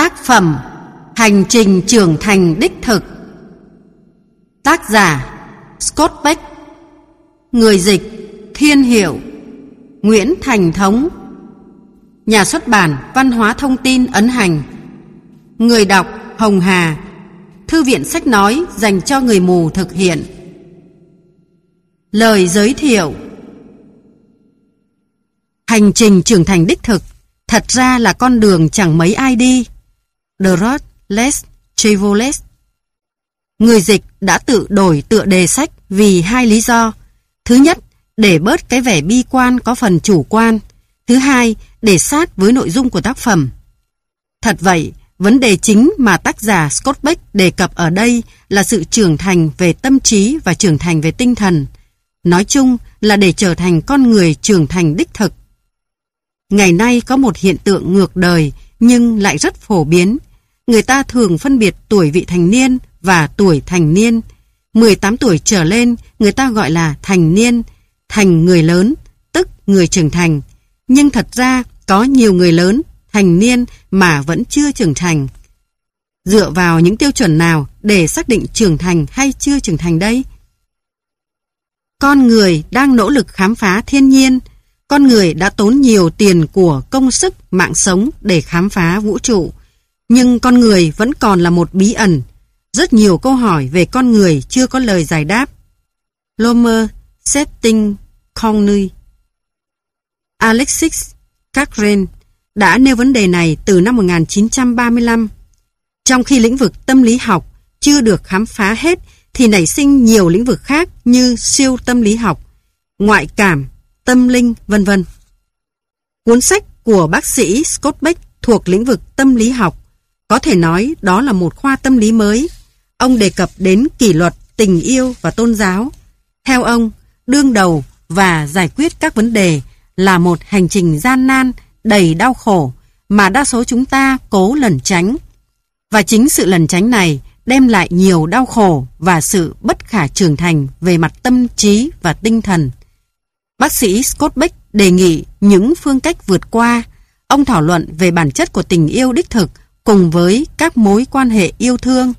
Tác phẩm Hành trình trưởng thành đích thực. Tác giả Scott Beck Người dịch Thiên Hiểu Nguyễn Thành Thống. Nhà xuất bản Văn hóa Thông tin Ấn Hành. Người đọc Hồng Hà. Thư viện sách nói dành cho người mù thực hiện. Lời giới thiệu. Hành trình trưởng thành đích thực thật ra là con đường chẳng mấy ai đi. The Les less. Người dịch đã tự đổi tựa đề sách vì hai lý do. Thứ nhất, để bớt cái vẻ bi quan có phần chủ quan. Thứ hai, để sát với nội dung của tác phẩm. Thật vậy, vấn đề chính mà tác giả Scott Beck đề cập ở đây là sự trưởng thành về tâm trí và trưởng thành về tinh thần. Nói chung là để trở thành con người trưởng thành đích thực. Ngày nay có một hiện tượng ngược đời nhưng lại rất phổ biến. Người ta thường phân biệt tuổi vị thành niên và tuổi thành niên. 18 tuổi trở lên người ta gọi là thành niên, thành người lớn, tức người trưởng thành. Nhưng thật ra có nhiều người lớn, thành niên mà vẫn chưa trưởng thành. Dựa vào những tiêu chuẩn nào để xác định trưởng thành hay chưa trưởng thành đây? Con người đang nỗ lực khám phá thiên nhiên, con người đã tốn nhiều tiền của công sức, mạng sống để khám phá vũ trụ. Nhưng con người vẫn còn là một bí ẩn. Rất nhiều câu hỏi về con người chưa có lời giải đáp. Lomer Setting Conley Alexis Cochrane đã nêu vấn đề này từ năm 1935. Trong khi lĩnh vực tâm lý học chưa được khám phá hết thì nảy sinh nhiều lĩnh vực khác như siêu tâm lý học, ngoại cảm, tâm linh, vân vân. Cuốn sách của bác sĩ Scott Beck thuộc lĩnh vực tâm lý học. Có thể nói đó là một khoa tâm lý mới. Ông đề cập đến kỷ luật, tình yêu và tôn giáo. Theo ông, đương đầu và giải quyết các vấn đề là một hành trình gian nan, đầy đau khổ mà đa số chúng ta cố lẩn tránh. Và chính sự lẩn tránh này đem lại nhiều đau khổ và sự bất khả trưởng thành về mặt tâm trí và tinh thần. Bác sĩ Scott Beck đề nghị những phương cách vượt qua. Ông thảo luận về bản chất của tình yêu đích thực cùng với các mối quan hệ yêu thương.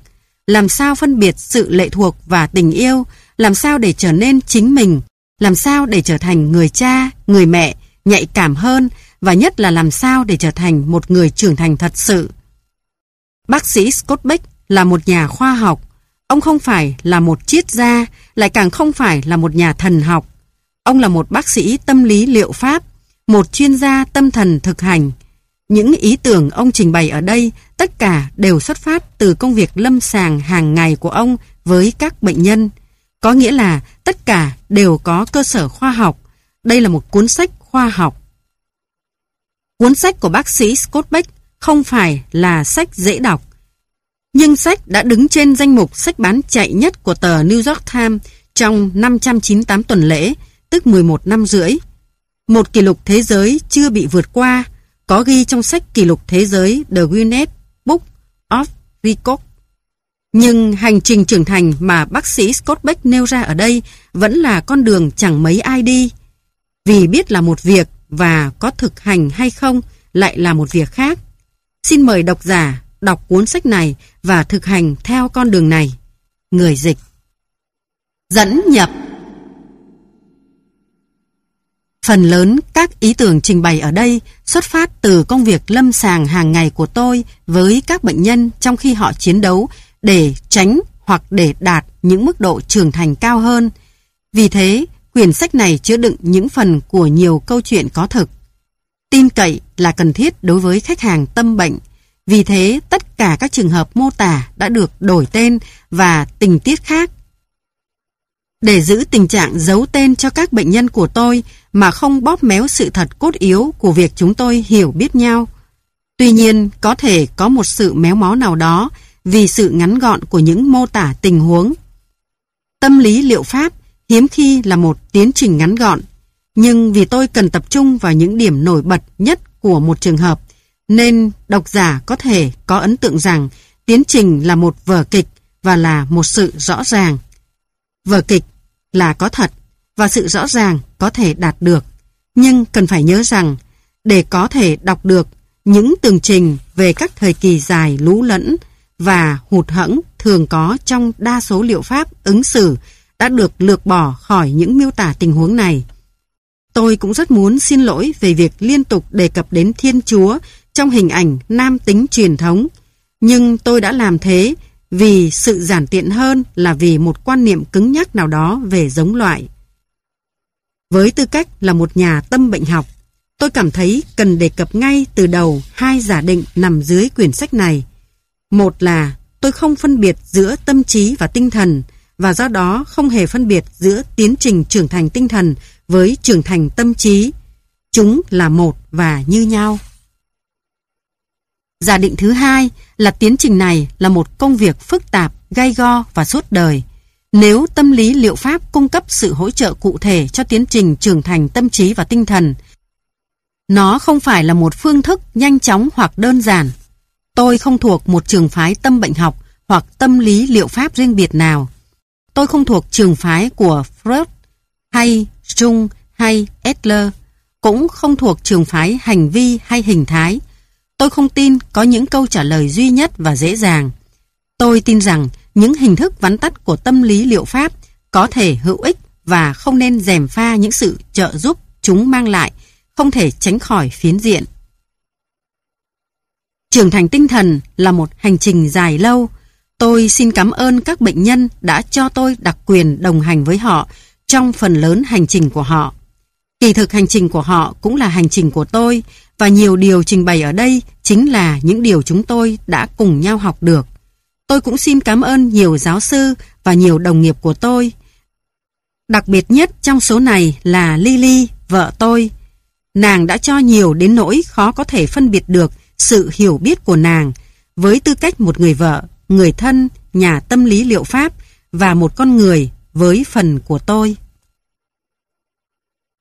Làm sao phân biệt sự lệ thuộc và tình yêu, làm sao để trở nên chính mình, làm sao để trở thành người cha, người mẹ, nhạy cảm hơn và nhất là làm sao để trở thành một người trưởng thành thật sự. Bác sĩ Scott Beck là một nhà khoa học. Ông không phải là một triết gia, lại càng không phải là một nhà thần học. Ông là một bác sĩ tâm lý liệu pháp, một chuyên gia tâm thần thực hành. Những ý tưởng ông trình bày ở đây tất cả đều xuất phát từ công việc lâm sàng hàng ngày của ông với các bệnh nhân. Có nghĩa là tất cả đều có cơ sở khoa học. Đây là một cuốn sách khoa học. Cuốn sách của bác sĩ Scott Beck không phải là sách dễ đọc. Nhưng sách đã đứng trên danh mục sách bán chạy nhất của tờ New York Times trong 598 tuần lễ tức 11 năm rưỡi. Một kỷ lục thế giới chưa bị vượt qua, có ghi trong sách kỷ lục thế giới The Guinness Book of Records. Nhưng hành trình trưởng thành mà bác sĩ Scott Beck nêu ra ở đây vẫn là con đường chẳng mấy ai đi. Vì biết là một việc và có thực hành hay không lại là một việc khác. Xin mời độc giả đọc cuốn sách này và thực hành theo con đường này. Người dịch Dẫn nhập Phần lớn các ý tưởng trình bày ở đây xuất phát từ công việc lâm sàng hàng ngày của tôi với các bệnh nhân trong khi họ chiến đấu để tránh hoặc để đạt những mức độ trưởng thành cao hơn. Vì thế, quyển sách này chứa đựng những phần của nhiều câu chuyện có thực. Tin cậy là cần thiết đối với khách hàng tâm bệnh. Vì thế, tất cả các trường hợp mô tả đã được đổi tên và tình tiết khác để giữ tình trạng giấu tên cho các bệnh nhân của tôi mà không bóp méo sự thật cốt yếu của việc chúng tôi hiểu biết nhau. Tuy nhiên, có thể có một sự méo mó nào đó vì sự ngắn gọn của những mô tả tình huống. Tâm lý liệu pháp hiếm khi là một tiến trình ngắn gọn, nhưng vì tôi cần tập trung vào những điểm nổi bật nhất của một trường hợp, nên độc giả có thể có ấn tượng rằng tiến trình là một vở kịch và là một sự rõ ràng. Vở kịch là có thật và sự rõ ràng có thể đạt được. Nhưng cần phải nhớ rằng, để có thể đọc được, những tường trình về các thời kỳ dài lũ lẫn và hụt hẫng thường có trong đa số liệu pháp ứng xử đã được lược bỏ khỏi những miêu tả tình huống này. Tôi cũng rất muốn xin lỗi về việc liên tục đề cập đến Thiên Chúa trong hình ảnh nam tính truyền thống, nhưng tôi đã làm thế vì sự giản tiện hơn là vì một quan niệm cứng nhắc nào đó về giống loại. Với tư cách là một nhà tâm bệnh học, tôi cảm thấy cần đề cập ngay từ đầu hai giả định nằm dưới quyển sách này. Một là tôi không phân biệt giữa tâm trí và tinh thần và do đó không hề phân biệt giữa tiến trình trưởng thành tinh thần với trưởng thành tâm trí. Chúng là một và như nhau. Giả định thứ hai là tiến trình này là một công việc phức tạp, gay go và suốt đời. Nếu tâm lý liệu pháp cung cấp sự hỗ trợ cụ thể cho tiến trình trưởng thành tâm trí và tinh thần, nó không phải là một phương thức nhanh chóng hoặc đơn giản. Tôi không thuộc một trường phái tâm bệnh học hoặc tâm lý liệu pháp riêng biệt nào. Tôi không thuộc trường phái của Freud hay Jung hay Adler, cũng không thuộc trường phái hành vi hay hình thái. Tôi không tin có những câu trả lời duy nhất và dễ dàng. Tôi tin rằng những hình thức vắn tắt của tâm lý liệu pháp có thể hữu ích và không nên dèm pha những sự trợ giúp chúng mang lại, không thể tránh khỏi phiến diện. Trưởng thành tinh thần là một hành trình dài lâu. Tôi xin cảm ơn các bệnh nhân đã cho tôi đặc quyền đồng hành với họ trong phần lớn hành trình của họ. Kỳ thực hành trình của họ cũng là hành trình của tôi và nhiều điều trình bày ở đây chính là những điều chúng tôi đã cùng nhau học được. Tôi cũng xin cảm ơn nhiều giáo sư và nhiều đồng nghiệp của tôi. Đặc biệt nhất trong số này là Lily, vợ tôi. Nàng đã cho nhiều đến nỗi khó có thể phân biệt được sự hiểu biết của nàng với tư cách một người vợ, người thân, nhà tâm lý liệu pháp và một con người với phần của tôi.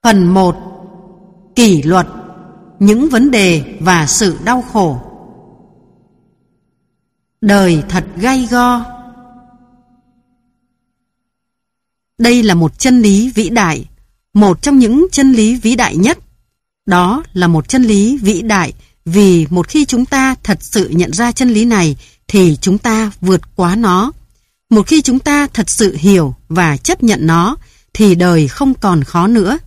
Phần 1 Kỷ luật những vấn đề và sự đau khổ. Đời thật gay go. Đây là một chân lý vĩ đại, Một trong những chân lý vĩ đại nhất. Đó là một chân lý vĩ đại Vì một khi chúng ta thật sự nhận ra chân lý này Thì chúng ta vượt quá nó. Một khi chúng ta thật sự hiểu và chấp nhận nó Thì đời không còn khó nữa.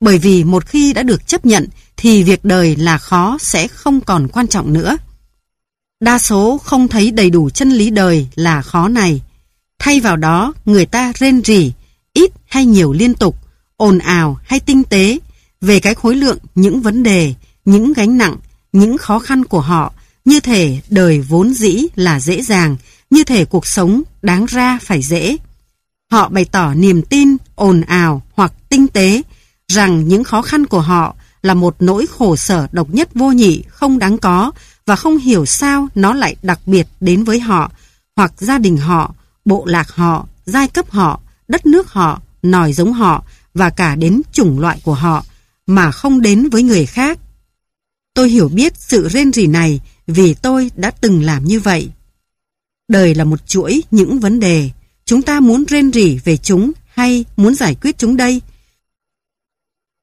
Bởi vì một khi đã được chấp nhận thì việc đời là khó sẽ không còn quan trọng nữa. Đa số không thấy đầy đủ chân lý đời là khó này. Thay vào đó, người ta rên rỉ, ít hay nhiều liên tục, ồn ào hay tinh tế về cái khối lượng những vấn đề, những gánh nặng, những khó khăn của họ, như thể đời vốn dĩ là dễ dàng, như thể cuộc sống đáng ra phải dễ. Họ bày tỏ niềm tin, ồn ào hoặc tinh tế rằng những khó khăn của họ là một nỗi khổ sở độc nhất vô nhị không đáng có và không hiểu sao nó lại đặc biệt đến với họ hoặc gia đình họ, bộ lạc họ, giai cấp họ, đất nước họ, nòi giống họ và cả đến chủng loại của họ mà không đến với người khác. Tôi hiểu biết sự rên rỉ này vì tôi đã từng làm như vậy. Đời là một chuỗi những vấn đề. Chúng ta muốn rên rỉ về chúng hay muốn giải quyết chúng đây?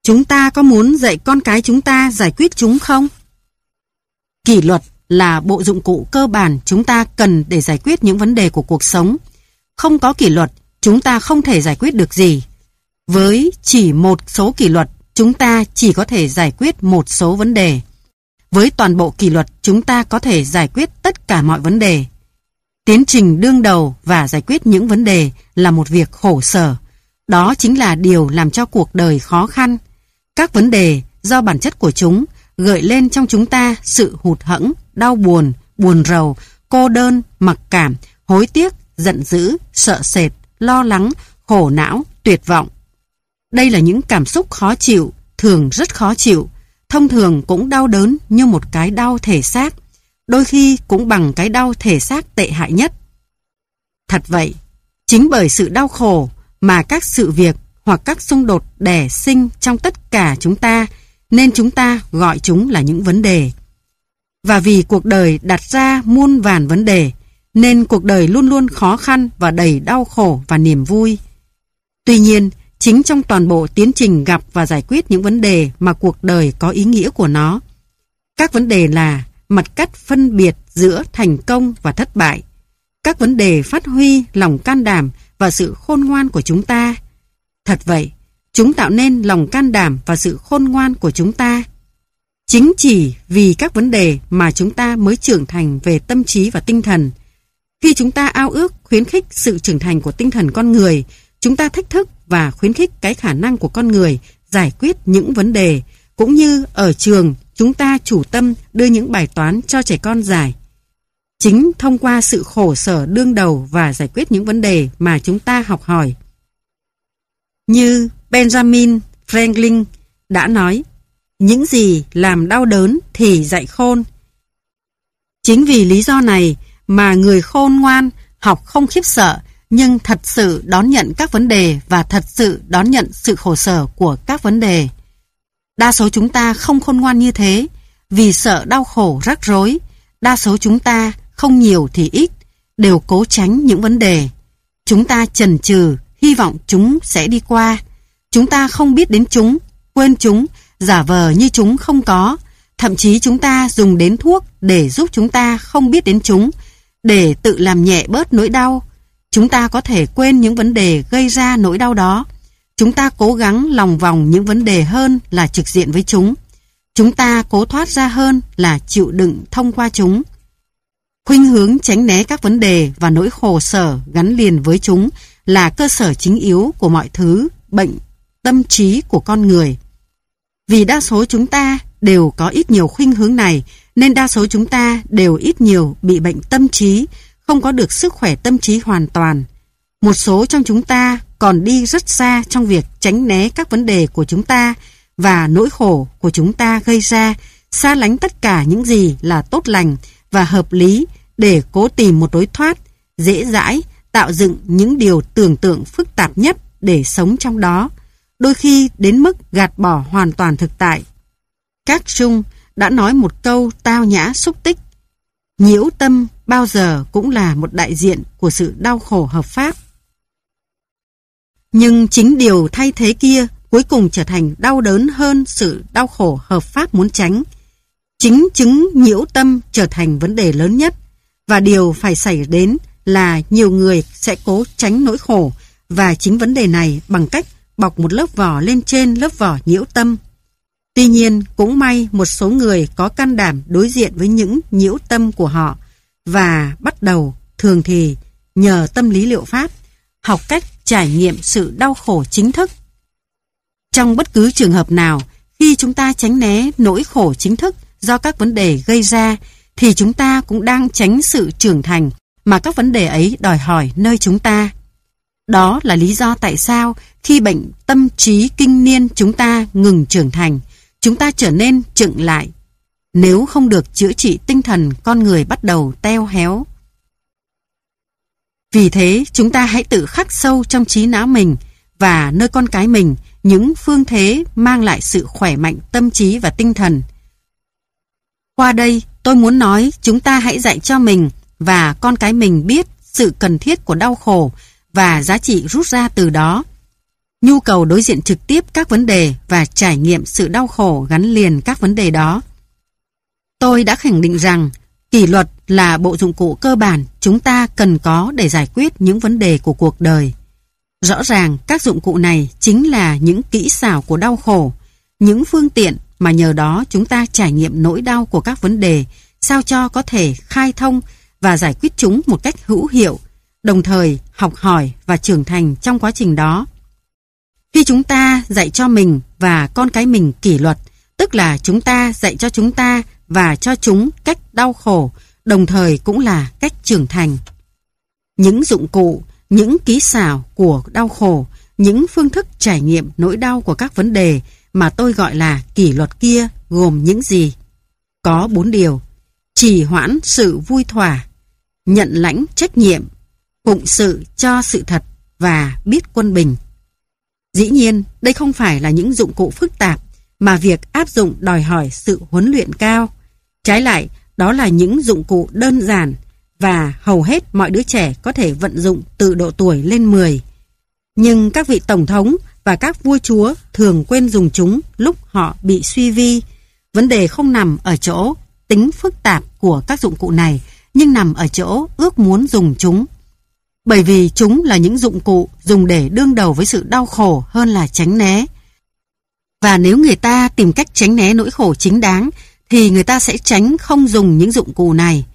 Chúng ta có muốn dạy con cái chúng ta giải quyết chúng không? Kỷ luật là bộ dụng cụ cơ bản chúng ta cần để giải quyết những vấn đề của cuộc sống. Không có kỷ luật, chúng ta không thể giải quyết được gì. Với chỉ một số kỷ luật, chúng ta chỉ có thể giải quyết một số vấn đề. Với toàn bộ kỷ luật, chúng ta có thể giải quyết tất cả mọi vấn đề. Tiến trình đương đầu và giải quyết những vấn đề là một việc khổ sở. Đó chính là điều làm cho cuộc đời khó khăn. Các vấn đề do bản chất của chúng gợi lên trong chúng ta sự hụt hẫng, đau buồn, buồn rầu, cô đơn, mặc cảm, hối tiếc, giận dữ, sợ sệt, lo lắng, khổ não, tuyệt vọng. Đây là những cảm xúc khó chịu, thường rất khó chịu, thông thường cũng đau đớn như một cái đau thể xác, đôi khi cũng bằng cái đau thể xác tệ hại nhất. Thật vậy, chính bởi sự đau khổ mà các sự việc hoặc các xung đột đẻ sinh trong tất cả chúng ta, nên chúng ta gọi chúng là những vấn đề. Và vì cuộc đời đặt ra muôn vàn vấn đề, nên cuộc đời luôn luôn khó khăn và đầy đau khổ và niềm vui. Tuy nhiên, chính trong toàn bộ tiến trình gặp và giải quyết những vấn đề mà cuộc đời có ý nghĩa của nó. Các vấn đề là mặt cắt phân biệt giữa thành công và thất bại. Các vấn đề phát huy lòng can đảm và sự khôn ngoan của chúng ta. Thật vậy, chúng tạo nên lòng can đảm và sự khôn ngoan của chúng ta. Chính chỉ vì các vấn đề mà chúng ta mới trưởng thành về tâm trí và tinh thần. Khi chúng ta ao ước khuyến khích sự trưởng thành của tinh thần con người, chúng ta thách thức và khuyến khích cái khả năng của con người giải quyết những vấn đề, cũng như ở trường chúng ta chủ tâm đưa những bài toán cho trẻ con giải. Chính thông qua sự khổ sở đương đầu và giải quyết những vấn đề mà chúng ta học hỏi. Như Benjamin Franklin đã nói, những gì làm đau đớn thì dạy khôn. Chính vì lý do này mà người khôn ngoan học không khiếp sợ nhưng thật sự đón nhận các vấn đề và thật sự đón nhận sự khổ sở của các vấn đề. Đa số chúng ta không khôn ngoan như thế vì sợ đau khổ rắc rối. Đa số chúng ta không nhiều thì ít đều cố tránh những vấn đề. Chúng ta chần chừ hy vọng chúng sẽ đi qua. Chúng ta không biết đến chúng, quên chúng, giả vờ như chúng không có. Thậm chí chúng ta dùng đến thuốc để giúp chúng ta không biết đến chúng, để tự làm nhẹ bớt nỗi đau. Chúng ta có thể quên những vấn đề gây ra nỗi đau đó. Chúng ta cố gắng lòng vòng những vấn đề hơn là trực diện với chúng. Chúng ta cố thoát ra hơn là chịu đựng thông qua chúng. Khuynh hướng tránh né các vấn đề và nỗi khổ sở gắn liền với chúng là cơ sở chính yếu của mọi thứ bệnh tâm trí của con người. Vì đa số chúng ta đều có ít nhiều khuynh hướng này nên đa số chúng ta đều ít nhiều bị bệnh tâm trí, không có được sức khỏe tâm trí hoàn toàn. Một số trong chúng ta còn đi rất xa trong việc tránh né các vấn đề của chúng ta và nỗi khổ của chúng ta gây ra, xa lánh tất cả những gì là tốt lành và hợp lý để cố tìm một đối thoát, dễ dãi, tạo dựng những điều tưởng tượng phức tạp nhất để sống trong đó, đôi khi đến mức gạt bỏ hoàn toàn thực tại. Các Trung đã nói một câu tao nhã xúc tích. Nhiễu tâm bao giờ cũng là một đại diện của sự đau khổ hợp pháp. Nhưng chính điều thay thế kia cuối cùng trở thành đau đớn hơn sự đau khổ hợp pháp muốn tránh. Chính chứng nhiễu tâm trở thành vấn đề lớn nhất và điều phải xảy đến là nhiều người sẽ cố tránh nỗi khổ và chính vấn đề này bằng cách bọc một lớp vỏ lên trên lớp vỏ nhiễu tâm. Tuy nhiên, cũng may một số người có can đảm đối diện với những nhiễu tâm của họ và bắt đầu, thường thì, nhờ tâm lý liệu pháp, học cách trải nghiệm sự đau khổ chính thức. Trong bất cứ trường hợp nào, khi chúng ta tránh né nỗi khổ chính thức do các vấn đề gây ra, thì chúng ta cũng đang tránh sự trưởng thành mà các vấn đề ấy đòi hỏi nơi chúng ta. Đó là lý do tại sao khi bệnh tâm trí kinh niên chúng ta ngừng trưởng thành, chúng ta trở nên chững lại. Nếu không được chữa trị tinh thần con người bắt đầu teo héo. Vì thế chúng ta hãy tự khắc sâu trong trí não mình và nơi con cái mình những phương thế mang lại sự khỏe mạnh tâm trí và tinh thần. Qua đây tôi muốn nói chúng ta hãy dạy cho mình và con cái mình biết sự cần thiết của đau khổ và giá trị rút ra từ đó. Nhu cầu đối diện trực tiếp các vấn đề và trải nghiệm sự đau khổ gắn liền các vấn đề đó. Tôi đã khẳng định rằng kỷ luật là bộ dụng cụ cơ bản chúng ta cần có để giải quyết những vấn đề của cuộc đời. Rõ ràng các dụng cụ này chính là những kỹ xảo của đau khổ, những phương tiện mà nhờ đó chúng ta trải nghiệm nỗi đau của các vấn đề sao cho có thể khai thông và giải quyết chúng một cách hữu hiệu, đồng thời học hỏi và trưởng thành trong quá trình đó. Khi chúng ta dạy cho mình và con cái mình kỷ luật, tức là chúng ta dạy cho chúng ta và cho chúng cách đau khổ, đồng thời cũng là cách trưởng thành. Những dụng cụ, những ký xảo của đau khổ, những phương thức trải nghiệm nỗi đau của các vấn đề mà tôi gọi là kỷ luật kia gồm những gì? Có bốn điều. Trì hoãn sự vui thỏa, nhận lãnh trách nhiệm, phụng sự cho sự thật và biết quân bình. Dĩ nhiên, đây không phải là những dụng cụ phức tạp mà việc áp dụng đòi hỏi sự huấn luyện cao. Trái lại, đó là những dụng cụ đơn giản và hầu hết mọi đứa trẻ có thể vận dụng từ độ tuổi lên 10. Nhưng các vị tổng thống và các vua chúa thường quên dùng chúng lúc họ bị suy vi. Vấn đề không nằm ở chỗ tính phức tạp của các dụng cụ này, nhưng nằm ở chỗ ước muốn dùng chúng. Bởi vì chúng là những dụng cụ dùng để đương đầu với sự đau khổ hơn là tránh né. Và nếu người ta tìm cách tránh né nỗi khổ chính đáng, thì người ta sẽ tránh không dùng những dụng cụ này.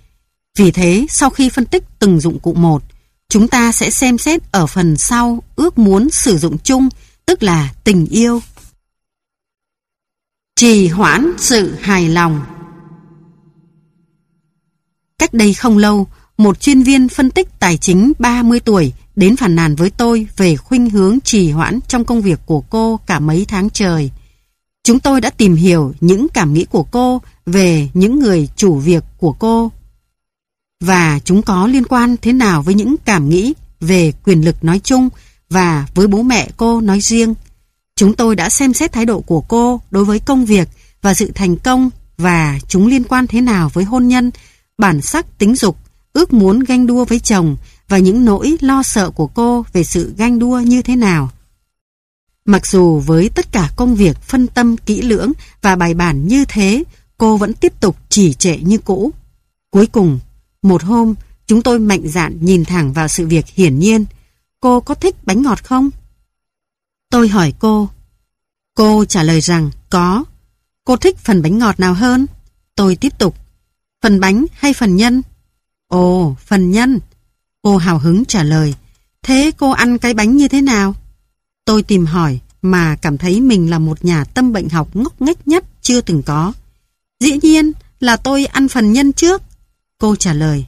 Vì thế, sau khi phân tích từng dụng cụ một, chúng ta sẽ xem xét ở phần sau ước muốn sử dụng chung, tức là tình yêu. Trì hoãn sự hài lòng Cách đây không lâu, một chuyên viên phân tích tài chính 30 tuổi đến phản nàn với tôi về khuynh hướng trì hoãn trong công việc của cô cả mấy tháng trời. Chúng tôi đã tìm hiểu những cảm nghĩ của cô về những người chủ việc của cô và chúng có liên quan thế nào với những cảm nghĩ về quyền lực nói chung và với bố mẹ cô nói riêng. Chúng tôi đã xem xét thái độ của cô đối với công việc và sự thành công và chúng liên quan thế nào với hôn nhân, bản sắc tính dục, ước muốn ganh đua với chồng và những nỗi lo sợ của cô về sự ganh đua như thế nào. Mặc dù với tất cả công việc phân tâm kỹ lưỡng và bài bản như thế, cô vẫn tiếp tục chỉ trệ như cũ. Cuối cùng, một hôm, chúng tôi mạnh dạn nhìn thẳng vào sự việc hiển nhiên. Cô có thích bánh ngọt không? Tôi hỏi cô. Cô trả lời rằng có. Cô thích phần bánh ngọt nào hơn? Tôi tiếp tục. Phần bánh hay phần nhân? Ồ, phần nhân. Cô hào hứng trả lời. Thế cô ăn cái bánh như thế nào? Tôi tìm hỏi mà cảm thấy mình là một nhà tâm bệnh học ngốc nghếch nhất chưa từng có. Dĩ nhiên là tôi ăn phần nhân trước. Cô trả lời.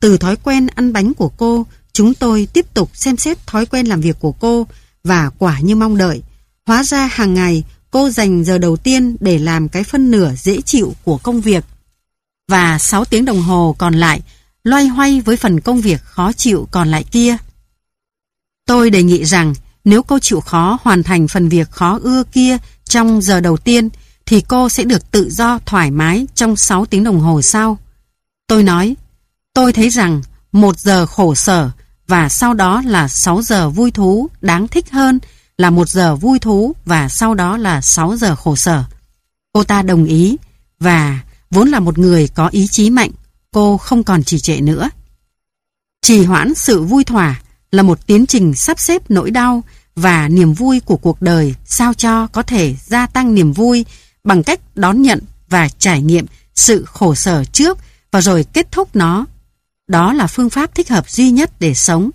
Từ thói quen ăn bánh của cô, chúng tôi tiếp tục xem xét thói quen làm việc của cô và quả như mong đợi. Hóa ra hàng ngày cô dành giờ đầu tiên để làm cái phân nửa dễ chịu của công việc. Và 6 tiếng đồng hồ còn lại loay hoay với phần công việc khó chịu còn lại kia. Tôi đề nghị rằng nếu cô chịu khó hoàn thành phần việc khó ưa kia trong giờ đầu tiên thì cô sẽ được tự do thoải mái trong 6 tiếng đồng hồ sau. Tôi nói, tôi thấy rằng một giờ khổ sở và sau đó là 6 giờ vui thú đáng thích hơn là một giờ vui thú và sau đó là 6 giờ khổ sở. Cô ta đồng ý và vốn là một người có ý chí mạnh, cô không còn trì trệ nữa. Trì hoãn sự vui thỏa là một tiến trình sắp xếp nỗi đau và niềm vui của cuộc đời sao cho có thể gia tăng niềm vui bằng cách đón nhận và trải nghiệm sự khổ sở trước và rồi kết thúc nó. Đó là phương pháp thích hợp duy nhất để sống.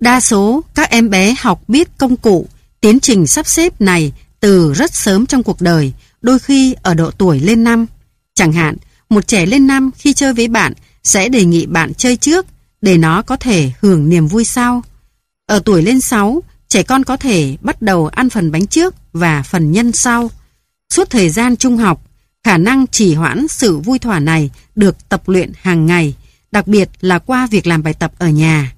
Đa số các em bé học biết công cụ, tiến trình sắp xếp này từ rất sớm trong cuộc đời, đôi khi ở độ tuổi lên năm. Chẳng hạn, một trẻ lên năm khi chơi với bạn sẽ đề nghị bạn chơi trước để nó có thể hưởng niềm vui sau. Ở tuổi lên 6, trẻ con có thể bắt đầu ăn phần bánh trước và phần nhân sau. Suốt thời gian trung học, khả năng trì hoãn sự vui thỏa này được tập luyện hàng ngày, đặc biệt là qua việc làm bài tập ở nhà.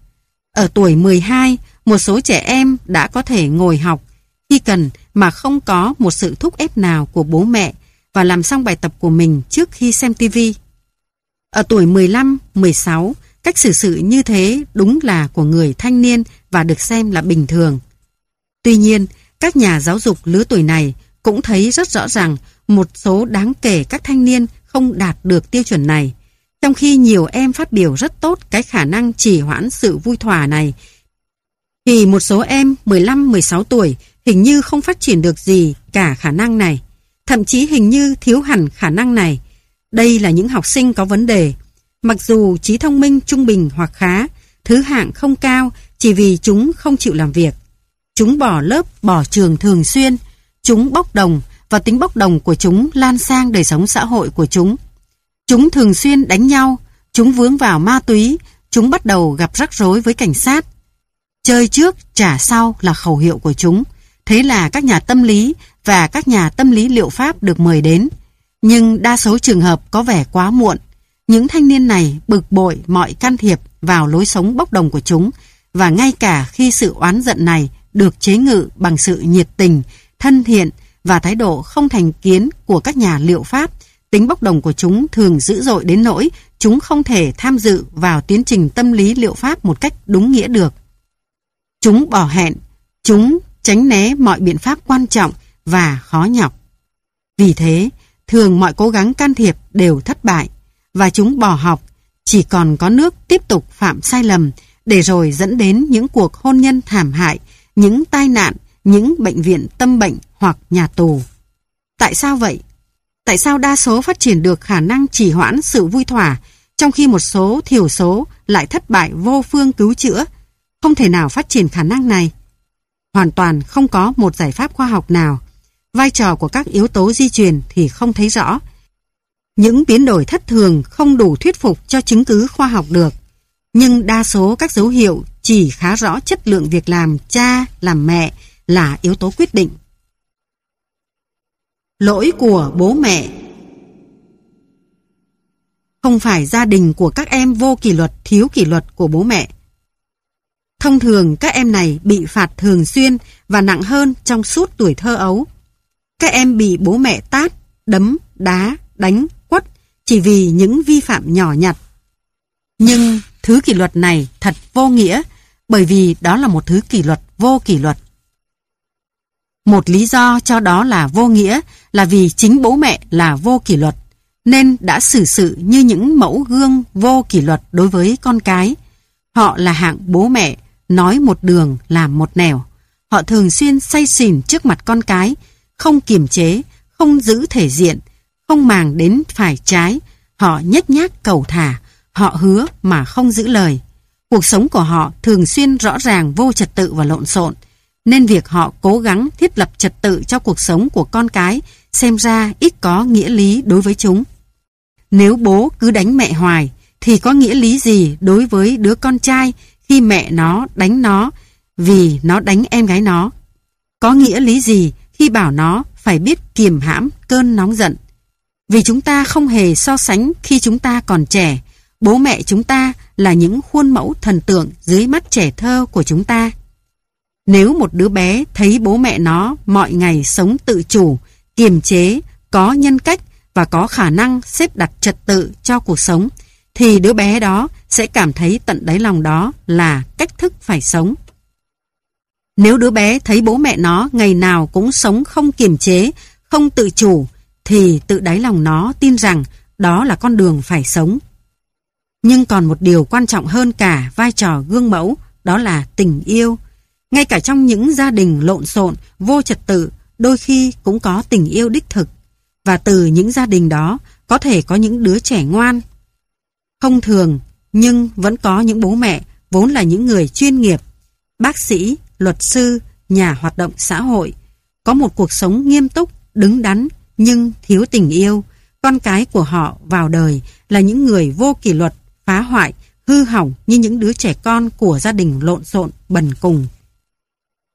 Ở tuổi 12, một số trẻ em đã có thể ngồi học khi cần mà không có một sự thúc ép nào của bố mẹ và làm xong bài tập của mình trước khi xem TV. Ở tuổi 15, 16, cách xử sự như thế đúng là của người thanh niên và được xem là bình thường. Tuy nhiên, các nhà giáo dục lứa tuổi này cũng thấy rất rõ ràng một số đáng kể các thanh niên không đạt được tiêu chuẩn này. Trong khi nhiều em phát biểu rất tốt cái khả năng trì hoãn sự vui thỏa này, thì một số em 15-16 tuổi hình như không phát triển được gì cả khả năng này. Thậm chí hình như thiếu hẳn khả năng này. Đây là những học sinh có vấn đề. Mặc dù trí thông minh trung bình hoặc khá, thứ hạng không cao chỉ vì chúng không chịu làm việc. Chúng bỏ lớp, bỏ trường thường xuyên. Chúng bốc đồng và tính bốc đồng của chúng lan sang đời sống xã hội của chúng. Chúng thường xuyên đánh nhau, chúng vướng vào ma túy, chúng bắt đầu gặp rắc rối với cảnh sát. Chơi trước, trả sau là khẩu hiệu của chúng. Thế là các nhà tâm lý và các nhà tâm lý liệu pháp được mời đến. Nhưng đa số trường hợp có vẻ quá muộn. Những thanh niên này bực bội mọi can thiệp vào lối sống bốc đồng của chúng và ngay cả khi sự oán giận này được chế ngự bằng sự nhiệt tình, thân thiện và thái độ không thành kiến của các nhà liệu pháp, tính bốc đồng của chúng thường dữ dội đến nỗi chúng không thể tham dự vào tiến trình tâm lý liệu pháp một cách đúng nghĩa được. Chúng bỏ hẹn, chúng tránh né mọi biện pháp quan trọng và khó nhọc. Vì thế, thường mọi cố gắng can thiệp đều thất bại và chúng bỏ học, chỉ còn có nước tiếp tục phạm sai lầm để rồi dẫn đến những cuộc hôn nhân thảm hại, những tai nạn, những bệnh viện tâm bệnh hoặc nhà tù. Tại sao vậy? Tại sao đa số phát triển được khả năng trì hoãn sự vui thỏa, trong khi một số thiểu số lại thất bại vô phương cứu chữa, không thể nào phát triển khả năng này? Hoàn toàn không có một giải pháp khoa học nào. Vai trò của các yếu tố di truyền thì không thấy rõ. Những biến đổi thất thường không đủ thuyết phục cho chứng cứ khoa học được. Nhưng đa số các dấu hiệu chỉ khá rõ chất lượng việc làm cha, làm mẹ là yếu tố quyết định. Lỗi của bố mẹ Không phải gia đình của các em vô kỷ luật, thiếu kỷ luật của bố mẹ. Thông thường các em này bị phạt thường xuyên và nặng hơn trong suốt tuổi thơ ấu. Các em bị bố mẹ tát, đấm, đá, đánh, quất chỉ vì những vi phạm nhỏ nhặt. Nhưng thứ kỷ luật này thật vô nghĩa bởi vì đó là một thứ kỷ luật vô kỷ luật. Một lý do cho đó là vô nghĩa là vì chính bố mẹ là vô kỷ luật, nên đã xử sự như những mẫu gương vô kỷ luật đối với con cái. Họ là hạng bố mẹ, nói một đường làm một nẻo. Họ thường xuyên say xỉn trước mặt con cái, không kiềm chế, không giữ thể diện, không màng đến phải trái. Họ nhếch nhác cầu thả, họ hứa mà không giữ lời. Cuộc sống của họ thường xuyên rõ ràng vô trật tự và lộn xộn, nên việc họ cố gắng thiết lập trật tự cho cuộc sống của con cái xem ra ít có nghĩa lý đối với chúng. Nếu bố cứ đánh mẹ hoài, thì có nghĩa lý gì đối với đứa con trai khi mẹ nó đánh nó vì nó đánh em gái nó? Có nghĩa lý gì khi bảo nó phải biết kiềm hãm cơn nóng giận? Vì chúng ta không hề so sánh khi chúng ta còn trẻ, bố mẹ chúng ta là những khuôn mẫu thần tượng dưới mắt trẻ thơ của chúng ta. Nếu một đứa bé thấy bố mẹ nó mọi ngày sống tự chủ, kiềm chế, có nhân cách và có khả năng xếp đặt trật tự cho cuộc sống, thì đứa bé đó sẽ cảm thấy tận đáy lòng đó là cách thức phải sống. Nếu đứa bé thấy bố mẹ nó ngày nào cũng sống không kiềm chế, không tự chủ, thì tự đáy lòng nó tin rằng đó là con đường phải sống. Nhưng còn một điều quan trọng hơn cả vai trò gương mẫu, đó là tình yêu. Ngay cả trong những gia đình lộn xộn, vô trật tự, đôi khi cũng có tình yêu đích thực. Và từ những gia đình đó, có thể có những đứa trẻ ngoan. Không thường, nhưng vẫn có những bố mẹ vốn là những người chuyên nghiệp, bác sĩ, luật sư, nhà hoạt động xã hội, có một cuộc sống nghiêm túc, đứng đắn, nhưng thiếu tình yêu. Con cái của họ vào đời là những người vô kỷ luật, phá hoại, hư hỏng như những đứa trẻ con của gia đình lộn xộn, bần cùng.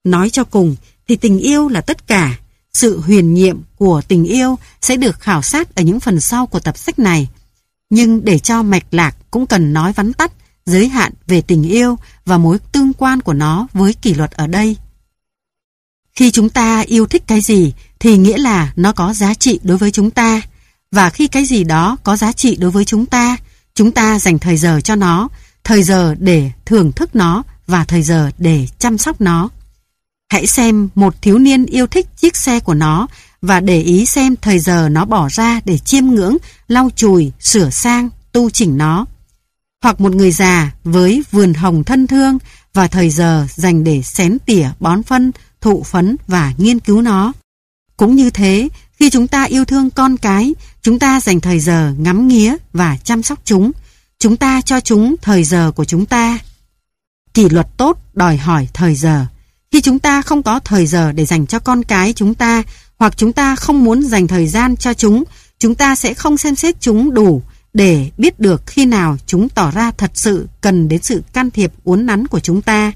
Nói cho cùng thì tình yêu là tất cả. Sự huyền nhiệm của tình yêu sẽ được khảo sát ở những phần sau của tập sách này. Nhưng để cho mạch lạc cũng cần nói vắn tắt, giới hạn về tình yêu và mối tương quan của nó với kỷ luật ở đây. Khi chúng ta yêu thích cái gì thì nghĩa là nó có giá trị đối với chúng ta. Và khi cái gì đó có giá trị đối với chúng ta, chúng ta dành thời giờ cho nó, thời giờ để thưởng thức nó và thời giờ để chăm sóc nó. Hãy xem một thiếu niên yêu thích chiếc xe của nó và để ý xem thời giờ nó bỏ ra để chiêm ngưỡng, lau chùi, sửa sang, tu chỉnh nó. Hoặc một người già với vườn hồng thân thương và thời giờ dành để xén tỉa bón phân, thụ phấn và nghiên cứu nó. Cũng như thế, khi chúng ta yêu thương con cái, chúng ta dành thời giờ ngắm nghía và chăm sóc chúng. Chúng ta cho chúng thời giờ của chúng ta. Kỷ luật tốt đòi hỏi thời giờ. Khi chúng ta không có thời giờ để dành cho con cái chúng ta, hoặc chúng ta không muốn dành thời gian cho chúng, chúng ta sẽ không xem xét chúng đủ để biết được khi nào chúng tỏ ra thật sự cần đến sự can thiệp uốn nắn của chúng ta.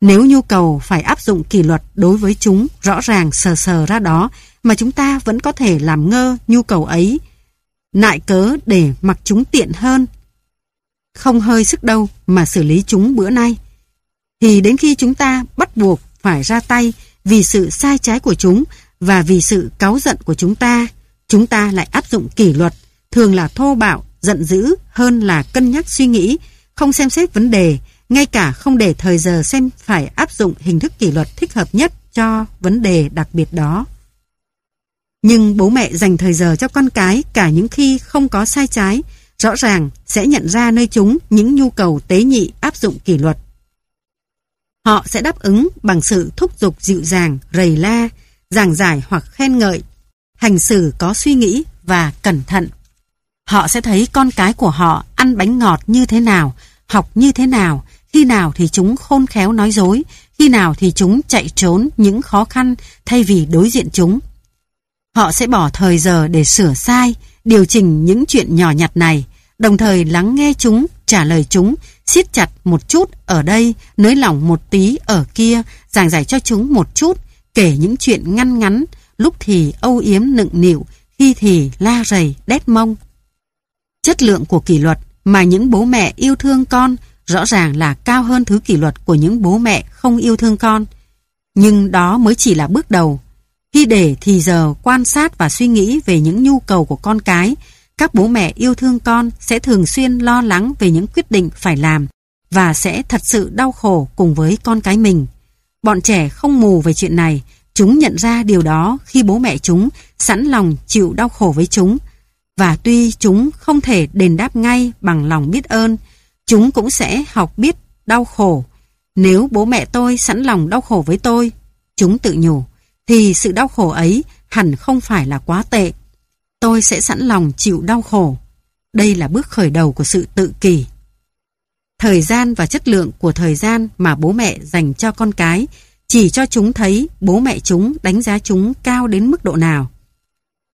Nếu nhu cầu phải áp dụng kỷ luật đối với chúng rõ ràng sờ sờ ra đó mà chúng ta vẫn có thể làm ngơ nhu cầu ấy, nại cớ để mặc chúng tiện hơn. Không hơi sức đâu mà xử lý chúng bữa nay. Thì đến khi chúng ta bắt buộc phải ra tay vì sự sai trái của chúng và vì sự cáu giận của chúng ta, chúng ta lại áp dụng kỷ luật, thường là thô bạo, giận dữ hơn là cân nhắc suy nghĩ, không xem xét vấn đề, ngay cả không để thời giờ xem phải áp dụng hình thức kỷ luật thích hợp nhất cho vấn đề đặc biệt đó. Nhưng bố mẹ dành thời giờ cho con cái cả những khi không có sai trái, rõ ràng sẽ nhận ra nơi chúng những nhu cầu tế nhị áp dụng kỷ luật. Họ sẽ đáp ứng bằng sự thúc giục dịu dàng, rầy la, giảng giải hoặc khen ngợi, hành xử có suy nghĩ và cẩn thận. Họ sẽ thấy con cái của họ ăn bánh ngọt như thế nào, học như thế nào, khi nào thì chúng khôn khéo nói dối, khi nào thì chúng chạy trốn những khó khăn thay vì đối diện chúng. Họ sẽ bỏ thời giờ để sửa sai, điều chỉnh những chuyện nhỏ nhặt này, đồng thời lắng nghe chúng, trả lời chúng, siết chặt một chút ở đây, nới lỏng một tí ở kia, giảng giải cho chúng một chút, kể những chuyện ngăn ngắn, lúc thì âu yếm nựng nịu, khi thì la rầy, đét mông. Chất lượng của kỷ luật mà những bố mẹ yêu thương con rõ ràng là cao hơn thứ kỷ luật của những bố mẹ không yêu thương con. Nhưng đó mới chỉ là bước đầu. Khi để thì giờ quan sát và suy nghĩ về những nhu cầu của con cái, các bố mẹ yêu thương con sẽ thường xuyên lo lắng về những quyết định phải làm và sẽ thật sự đau khổ cùng với con cái mình. Bọn trẻ không mù về chuyện này, chúng nhận ra điều đó khi bố mẹ chúng sẵn lòng chịu đau khổ với chúng. Và tuy chúng không thể đền đáp ngay bằng lòng biết ơn, chúng cũng sẽ học biết đau khổ. Nếu bố mẹ tôi sẵn lòng đau khổ với tôi, chúng tự nhủ, thì sự đau khổ ấy hẳn không phải là quá tệ. Tôi sẽ sẵn lòng chịu đau khổ. Đây là bước khởi đầu của sự tự kỷ. Thời gian và chất lượng của thời gian mà bố mẹ dành cho con cái chỉ cho chúng thấy bố mẹ chúng đánh giá chúng cao đến mức độ nào.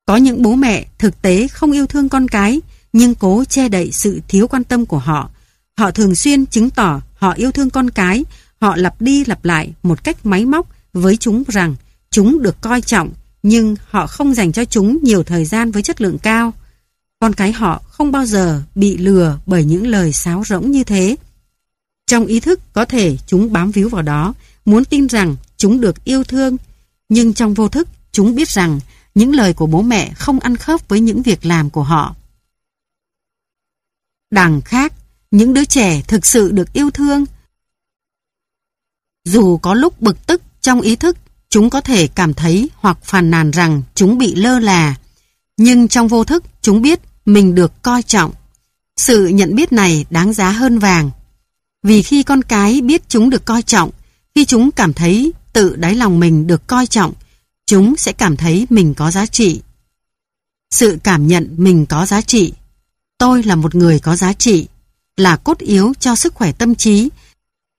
Có những bố mẹ thực tế không yêu thương con cái nhưng cố che đậy sự thiếu quan tâm của họ. Họ thường xuyên chứng tỏ họ yêu thương con cái, họ lặp đi lặp lại một cách máy móc với chúng rằng chúng được coi trọng nhưng họ không dành cho chúng nhiều thời gian với chất lượng cao. Con cái họ không bao giờ bị lừa bởi những lời sáo rỗng như thế. Trong ý thức có thể chúng bám víu vào đó, muốn tin rằng chúng được yêu thương, nhưng trong vô thức chúng biết rằng những lời của bố mẹ không ăn khớp với những việc làm của họ. Đằng khác, những đứa trẻ thực sự được yêu thương. Dù có lúc bực tức trong ý thức, chúng có thể cảm thấy hoặc phàn nàn rằng chúng bị lơ là, nhưng trong vô thức chúng biết mình được coi trọng. Sự nhận biết này đáng giá hơn vàng. Vì khi con cái biết chúng được coi trọng, khi chúng cảm thấy tự đáy lòng mình được coi trọng, chúng sẽ cảm thấy mình có giá trị. Sự cảm nhận mình có giá trị. Tôi là một người có giá trị, là cốt yếu cho sức khỏe tâm trí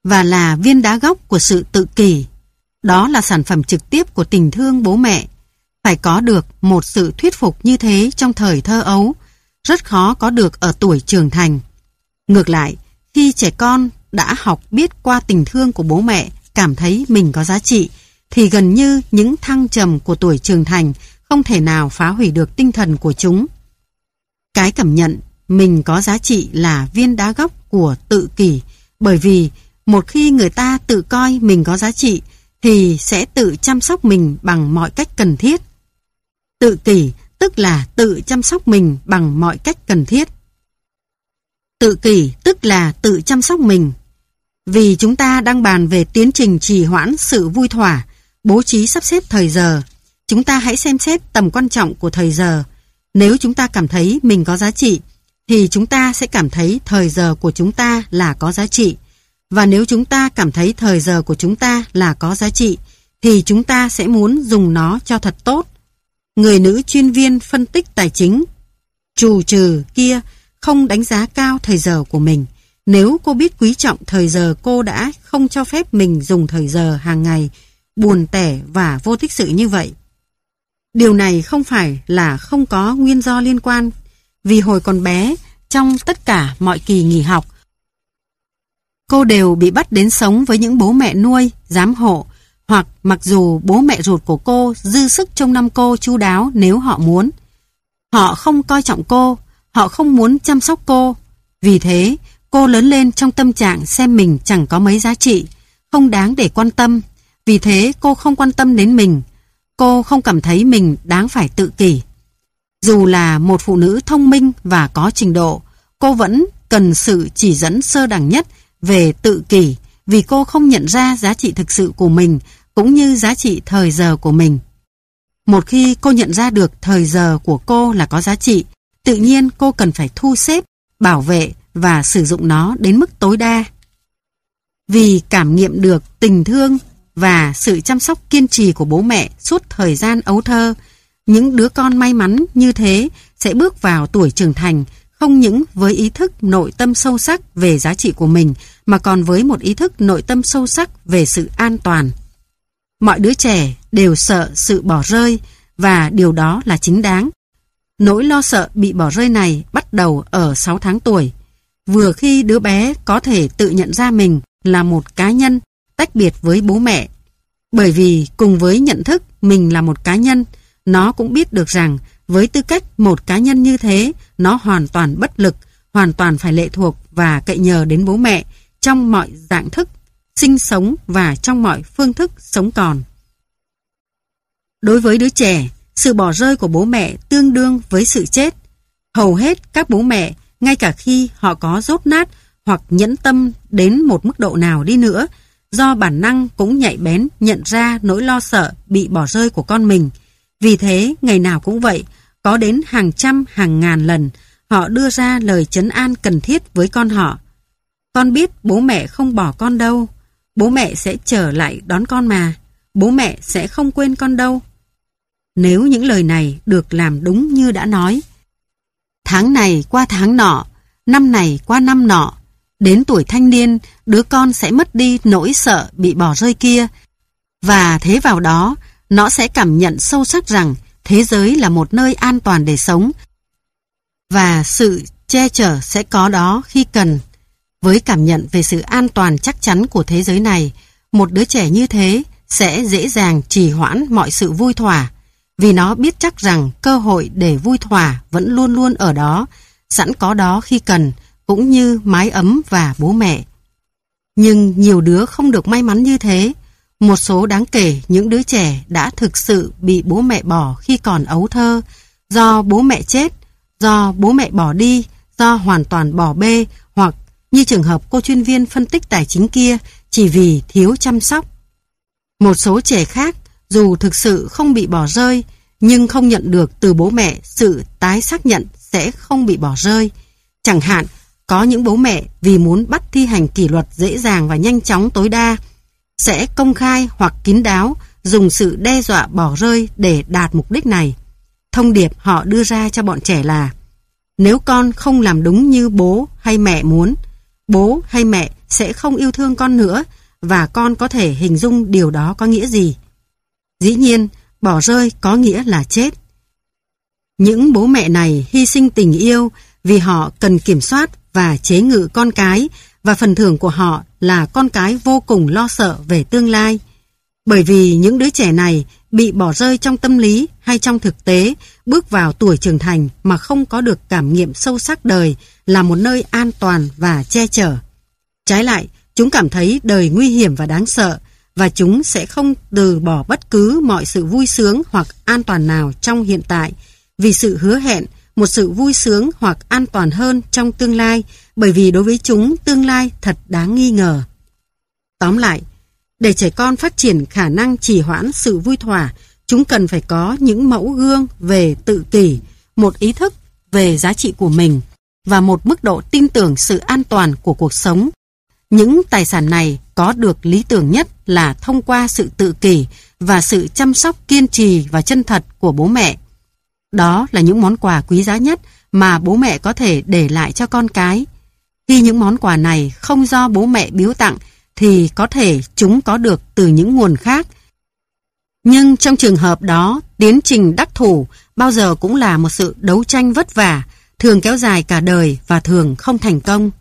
và là viên đá gốc của sự tự kỷ. Đó là sản phẩm trực tiếp của tình thương bố mẹ. Phải có được một sự thuyết phục như thế trong thời thơ ấu, rất khó có được ở tuổi trưởng thành. Ngược lại, khi trẻ con đã học biết qua tình thương của bố mẹ cảm thấy mình có giá trị, thì gần như những thăng trầm của tuổi trưởng thành không thể nào phá hủy được tinh thần của chúng. Cái cảm nhận mình có giá trị là viên đá gốc của tự kỷ, bởi vì một khi người ta tự coi mình có giá trị thì sẽ tự chăm sóc mình bằng mọi cách cần thiết. Tự kỷ tức là tự chăm sóc mình bằng mọi cách cần thiết. Tự kỷ tức là tự chăm sóc mình. Vì chúng ta đang bàn về tiến trình trì hoãn sự vui thỏa, bố trí sắp xếp thời giờ, chúng ta hãy xem xét tầm quan trọng của thời giờ. Nếu chúng ta cảm thấy mình có giá trị, thì chúng ta sẽ cảm thấy thời giờ của chúng ta là có giá trị. Và nếu chúng ta cảm thấy thời giờ của chúng ta là có giá trị, thì chúng ta sẽ muốn dùng nó cho thật tốt. Người nữ chuyên viên phân tích tài chính, trù trừ kia, không đánh giá cao thời giờ của mình. Nếu cô biết quý trọng thời giờ cô đã không cho phép mình dùng thời giờ hàng ngày, buồn tẻ và vô tích sự như vậy. Điều này không phải là không có nguyên do liên quan, vì hồi còn bé, trong tất cả mọi kỳ nghỉ học, cô đều bị bắt đến sống với những bố mẹ nuôi, giám hộ, hoặc mặc dù bố mẹ ruột của cô dư sức trông năm cô chu đáo nếu họ muốn. Họ không coi trọng cô, họ không muốn chăm sóc cô. Vì thế, cô lớn lên trong tâm trạng xem mình chẳng có mấy giá trị, không đáng để quan tâm. Vì thế cô không quan tâm đến mình. Cô không cảm thấy mình đáng phải tự kỷ. Dù là một phụ nữ thông minh và có trình độ, cô vẫn cần sự chỉ dẫn sơ đẳng nhất về tự kỷ vì cô không nhận ra giá trị thực sự của mình cũng như giá trị thời giờ của mình. Một khi cô nhận ra được thời giờ của cô là có giá trị, tự nhiên cô cần phải thu xếp, bảo vệ và sử dụng nó đến mức tối đa. Vì cảm nghiệm được tình thương và sự chăm sóc kiên trì của bố mẹ suốt thời gian ấu thơ, những đứa con may mắn như thế sẽ bước vào tuổi trưởng thành không những với ý thức nội tâm sâu sắc về giá trị của mình mà còn với một ý thức nội tâm sâu sắc về sự an toàn. Mọi đứa trẻ đều sợ sự bỏ rơi và điều đó là chính đáng. Nỗi lo sợ bị bỏ rơi này bắt đầu ở 6 tháng tuổi. Vừa khi đứa bé có thể tự nhận ra mình là một cá nhân tách biệt với bố mẹ. Bởi vì cùng với nhận thức mình là một cá nhân, nó cũng biết được rằng với tư cách một cá nhân như thế, nó hoàn toàn bất lực, hoàn toàn phải lệ thuộc và cậy nhờ đến bố mẹ trong mọi dạng thức, sinh sống và trong mọi phương thức sống còn. Đối với đứa trẻ, sự bỏ rơi của bố mẹ tương đương với sự chết. Hầu hết các bố mẹ, ngay cả khi họ có rốt nát hoặc nhẫn tâm đến một mức độ nào đi nữa, do bản năng cũng nhạy bén nhận ra nỗi lo sợ bị bỏ rơi của con mình. Vì thế, ngày nào cũng vậy, có đến hàng trăm, hàng ngàn lần, họ đưa ra lời chấn an cần thiết với con họ. Con biết bố mẹ không bỏ con đâu, bố mẹ sẽ trở lại đón con mà, bố mẹ sẽ không quên con đâu. Nếu những lời này được làm đúng như đã nói, tháng này qua tháng nọ, năm này qua năm nọ, đến tuổi thanh niên, đứa con sẽ mất đi nỗi sợ bị bỏ rơi kia. Và thế vào đó, nó sẽ cảm nhận sâu sắc rằng thế giới là một nơi an toàn để sống và sự che chở sẽ có đó khi cần. Với cảm nhận về sự an toàn chắc chắn của thế giới này, một đứa trẻ như thế sẽ dễ dàng trì hoãn mọi sự vui thỏa vì nó biết chắc rằng cơ hội để vui thỏa vẫn luôn luôn ở đó, sẵn có đó khi cần, cũng như mái ấm và bố mẹ. Nhưng nhiều đứa không được may mắn như thế, một số đáng kể những đứa trẻ đã thực sự bị bố mẹ bỏ khi còn ấu thơ, do bố mẹ chết, do bố mẹ bỏ đi, do hoàn toàn bỏ bê hoặc như trường hợp cô chuyên viên phân tích tài chính kia chỉ vì thiếu chăm sóc. Một số trẻ khác dù thực sự không bị bỏ rơi nhưng không nhận được từ bố mẹ sự tái xác nhận sẽ không bị bỏ rơi. Chẳng hạn, có những bố mẹ vì muốn bắt thi hành kỷ luật dễ dàng và nhanh chóng tối đa sẽ công khai hoặc kín đáo dùng sự đe dọa bỏ rơi để đạt mục đích này. Thông điệp họ đưa ra cho bọn trẻ là nếu con không làm đúng như bố hay mẹ muốn, bố hay mẹ sẽ không yêu thương con nữa và con có thể hình dung điều đó có nghĩa gì. Dĩ nhiên, bỏ rơi có nghĩa là chết. Những bố mẹ này hy sinh tình yêu vì họ cần kiểm soát và chế ngự con cái và phần thưởng của họ là con cái vô cùng lo sợ về tương lai. Bởi vì những đứa trẻ này bị bỏ rơi trong tâm lý hay trong thực tế, bước vào tuổi trưởng thành mà không có được cảm nghiệm sâu sắc đời là một nơi an toàn và che chở. Trái lại, chúng cảm thấy đời nguy hiểm và đáng sợ và chúng sẽ không từ bỏ bất cứ mọi sự vui sướng hoặc an toàn nào trong hiện tại vì sự hứa hẹn một sự vui sướng hoặc an toàn hơn trong tương lai bởi vì đối với chúng tương lai thật đáng nghi ngờ. Tóm lại, để trẻ con phát triển khả năng trì hoãn sự vui thỏa, chúng cần phải có những mẫu gương về tự kỷ, một ý thức về giá trị của mình và một mức độ tin tưởng sự an toàn của cuộc sống. Những tài sản này có được lý tưởng nhất là thông qua sự tự kỷ và sự chăm sóc kiên trì và chân thật của bố mẹ. Đó là những món quà quý giá nhất mà bố mẹ có thể để lại cho con cái. Khi những món quà này không do bố mẹ biếu tặng thì có thể chúng có được từ những nguồn khác. Nhưng trong trường hợp đó, tiến trình đắc thủ bao giờ cũng là một sự đấu tranh vất vả, thường kéo dài cả đời và thường không thành công.